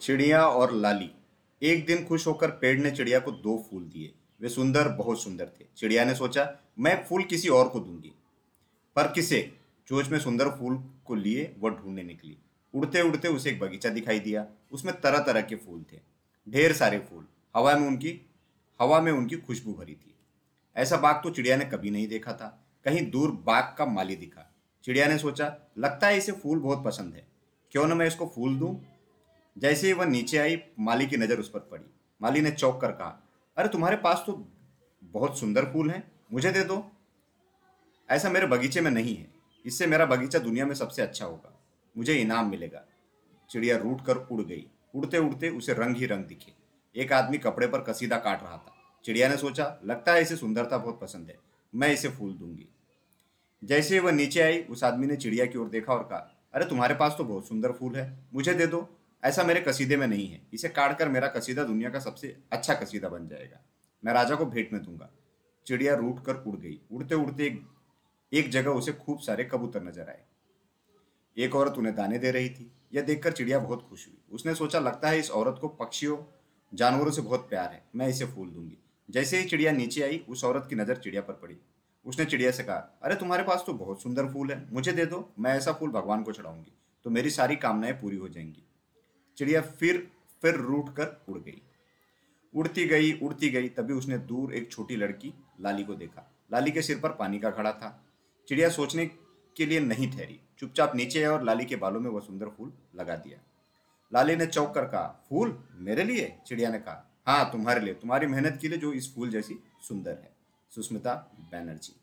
चिड़िया और लाली। एक दिन खुश होकर पेड़ ने चिड़िया को दो फूल दिए। वे सुंदर, बहुत सुंदर थे। चिड़िया ने सोचा, मैं फूल किसी और को दूँगी। पर किसे? चोच में सुंदर फूल को लिए वह ढूँढने निकली। उड़ते उड़ते उसे एक बगीचा दिखाई दिया। उसमें तरह तरह के फूल थे। ढेर सारे फूल। हवा में उनकी, हवा में उनकी खुशबू भरी थी। ऐसा बाग तो चिड़िया ने कभी नहीं देखा था। कहीं दूर बाग का माली दिखा। चिड़िया ने सोचा, लगता है इसे फूल बहुत पसंद है। क्यों न मैं इसको फूल दूँ? जैसे ही वह नीचे आई, माली की नज़र उस पर पड़ी। माली ने चौंक कर कहा, अरे, तुम्हारे पास तो बहुत सुंदर फूल हैं, मुझे दे दो। ऐसा मेरे बगीचे में नहीं है। इससे मेरा बगीचा दुनिया में सबसे अच्छा होगा। मुझे इनाम मिलेगा। चिड़िया रूट कर उड़ गई। उड़ते उड़ते उसे रंग ही रंग दिखे। एक आदमी कपड़े पर कसीदा काट रहा था। चिड़िया ने सोचा, लगता है इसे सुंदरता बहुत पसंद है। मैं इसे फूल दूँगी। जैसे ही वह नीचे आई, उस आदमी ने चिड़िया की ओर देखा और कहा, अरे, तुम्हारे पास तो बहुत सुंदर फूल है। मुझे दे दो। ऐसा मेरे कसीदे में नहीं है। इसे काट कर मेरा कसीदा दुनिया का सबसे अच्छा कसीदा बन जाएगा। मैं राजा को भेंट में दूँगा। चिड़िया रूट कर उड़ गई। उड़ते उड़ते एक, एक जगह उसे खूब सारे कबूतर नज़र आए। एक औरत उन्हें दाने दे रही थी। यह देखकर चिड़िया बहुत खुश हुई। उसने सोचा लगता है इस औरत को पक्षियों जानवरों से बहुत प्यार है। मैं इसे फूल दूँगी। जैसे ही चिड़िया नीचे आई उस औरत की नज़र चिड़िया पर पड़ी। उसने चिड़िया से कहा अरे तुम्हारे पास तो बहुत सुंदर फूल है। मुझे दे दो। मैं ऐसा फूल भगवान को चढ़ाऊँगी। तो मेरी सारी कामनाएँ पूरी हो जाएँगी। चिड़िया फिर फिर रूट कर उड़ गई। उड़ती गई उड़ती गई, तभी उसने दूर एक छोटी लड़की, लाली को देखा। लाली के सिर पर पानी का खड़ा था। चिड़िया सोचने के लिए नहीं ठहरी। चुपचाप नीचे और लाली के बालों में वह सुंदर फूल लगा दिया। लाली ने चौक कर कहा, फूल मेरे लिए? चिड़िया ने कहा हाँ तुम्हारे लिए। तुम्हारी मेहनत के लिए जो इस फूल जैसी सुंदर है। सुष्मिता बैनर्जी।